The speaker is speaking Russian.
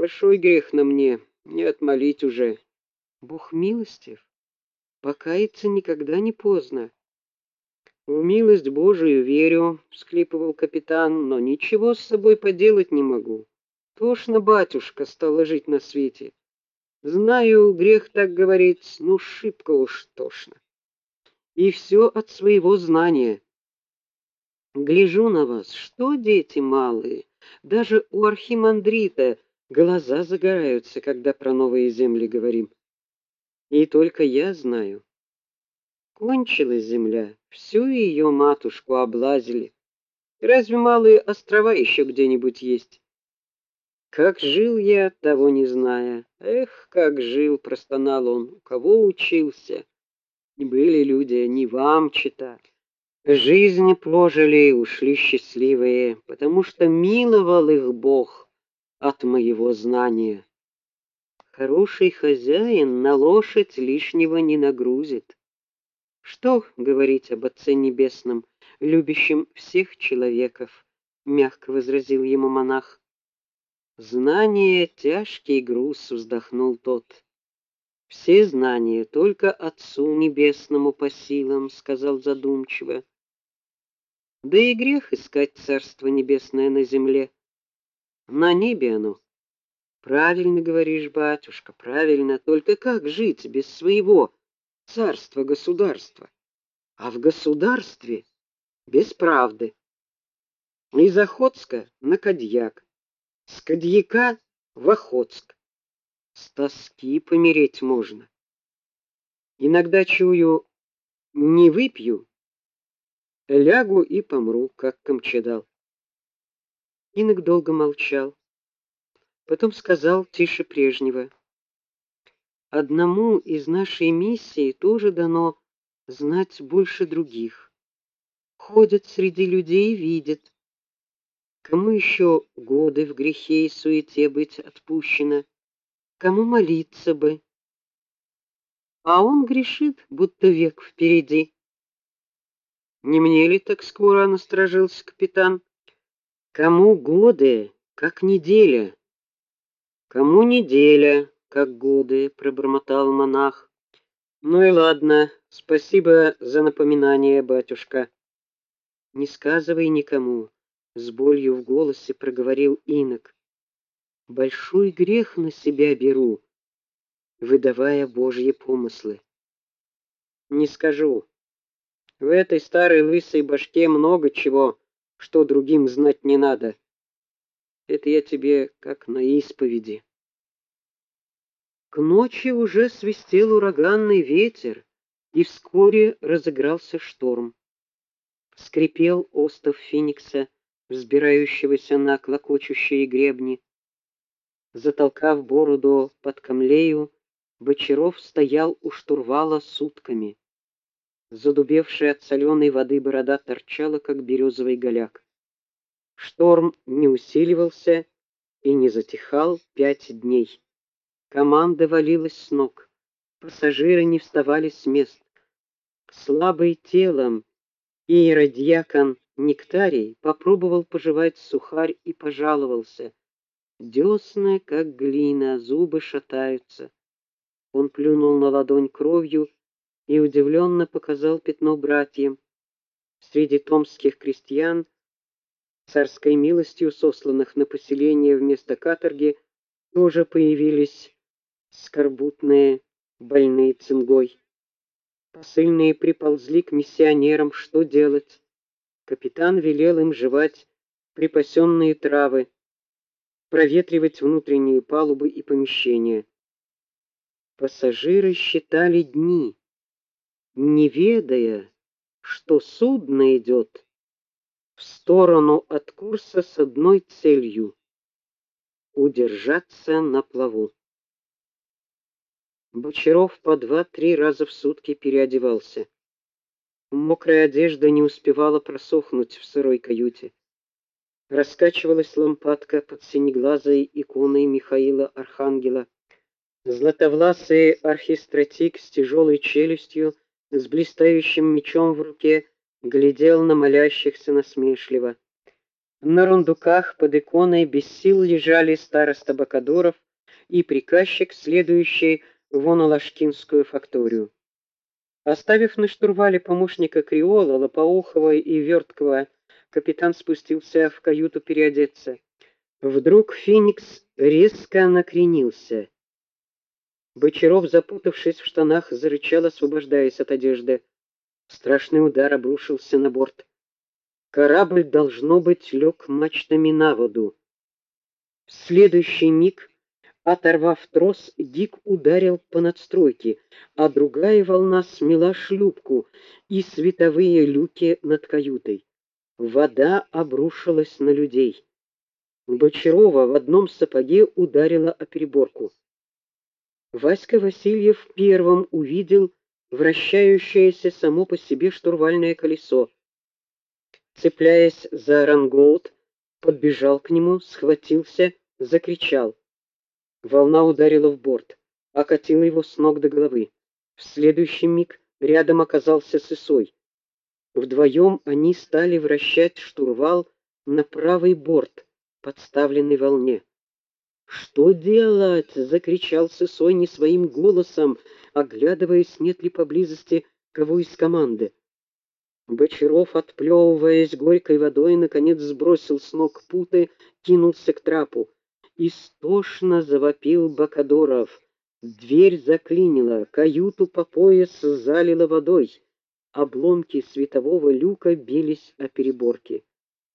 Большой грех на мне, не отмолить уже. Бог милостив, покаяться никогда не поздно. В милость Божию верю, всклипывал капитан, но ничего с собой поделать не могу. Тошно, батюшка, стало жить на свете. Знаю, грех так говорить, ну шибко уж тошно. И все от своего знания. Гляжу на вас, что дети малые, даже у архимандрита глаза загораются, когда про новые земли говорим. И только я знаю. Кончилась земля, всю ее матушку облазили. Разве малые острова еще где-нибудь есть? Как жил я, того не зная. Эх, как жил, простонал он. У кого учился? Были люди, не вам читать. Жизнь прожили, ушли счастливые, потому что миловал их Бог от моего знания. Хороший хозяин на лошадь лишнего не нагрузит. Что говорить об Отце Небесном, любящем всех человеков, мягко возразил ему монах. Знание тяжкий груз, вздохнул тот. Все знания только Отцу Небесному по силам, сказал задумчиво. Да и грех искать Царство Небесное на земле. На небе оно. Правильно говоришь, батюшка, правильно. Только как жить без своего царства, государства? А в государстве без правды. Из Охотска на Кадьяк, с Кадьяка в Охотск. С тоски помереть можно. Иногда чую, не выпью, лягу и помру, как Камчедал. Инок долго молчал. Потом сказал тише прежнего: Одному из нашей миссии тоже дано знать больше других. Ходят среди людей, видят. Кому еще годы в грехе и суете быть отпущено, кому молиться бы. А он грешит, будто век впереди. Не мне ли так скоро насторожился капитан? Кому годы, как неделя? Кому неделя, как годы, пробормотал монах. Ну и ладно, спасибо за напоминание, батюшка. Не сказывай никому, с болью в голосе проговорил инок. Большой грех на себя беру, выдавая Божьи помыслы. Не скажу. В этой старой лысой башке много чего, что другим знать не надо. Это я тебе как на исповеди. К ночи уже свистел ураганный ветер, и вскоре разыгрался шторм. Скрипел остов Феникса, взбирающегося на клокочущие гребни. Затолкав бороду под камлею, Бочаров стоял у штурвала сутками. Задубевшая от соленой воды борода торчала, как березовый голяк. Шторм не усиливался и не затихал пять дней. Команда валилась с ног. Пассажиры не вставали с мест. Слабый телом иеродьякон Нектарий попробовал пожевать сухарь и пожаловался: "Десны как глина, зубы шатаются". Он плюнул на ладонь кровью и удивленно показал пятно братьям. Среди томских крестьян, царской милостью сосланных на поселение вместо каторги, тоже появились скорбутные, больные цингой. Посыльные приползли к миссионерам, что делать? Капитан велел им жевать припасенные травы, проветривать внутренние палубы и помещения. Пассажиры считали дни не ведая, что судно идет в сторону от курса с одной целью удержаться на плаву. Бочаров по два-три раза в сутки переодевался. Мокрая одежда не успевала просохнуть в сырой каюте. Раскачивалась лампадка под синеглазой иконой Михаила Архангела. Златовласый архистратик с тяжелой челюстью с блистающим мечом в руке глядел на молящихся насмешливо. На рундуках под иконой без сил лежали староста Бакадоров и приказчик, следующий в Онолашкинскую факторию. Оставив на штурвале помощника Криола, Лопоухова и Верткова, капитан спустился в каюту переодеться. Вдруг Феникс резко накренился. Бочаров, запутавшись в штанах, зарычал, освобождаясь от одежды. Страшный удар обрушился на борт. Корабль, должно быть, лег мачтами на воду. В следующий миг, оторвав трос, Дик ударил по надстройке, а другая волна смела шлюпку и световые люки над каютой. Вода обрушилась на людей. Бочарова в одном сапоге ударила о переборку. Васька Васильев первым увидел вращающееся само по себе штурвальное колесо цепляясь за рангоут, подбежал к нему, схватился, закричал. Волна ударила в борт, окатила его с ног до головы. В следующий миг рядом оказался Сысой. Вдвоем они стали вращать штурвал на правый борт, подставленный волне. «Что делать?» — закричал Сысой не своим голосом, оглядываясь, нет ли поблизости кого из команды. Бочаров, отплевываясь горькой водой, наконец сбросил с ног путы, кинулся к трапу. Истошно завопил Бакадоров. Дверь заклинила, каюту по пояс залила водой. Обломки светового люка бились о переборки.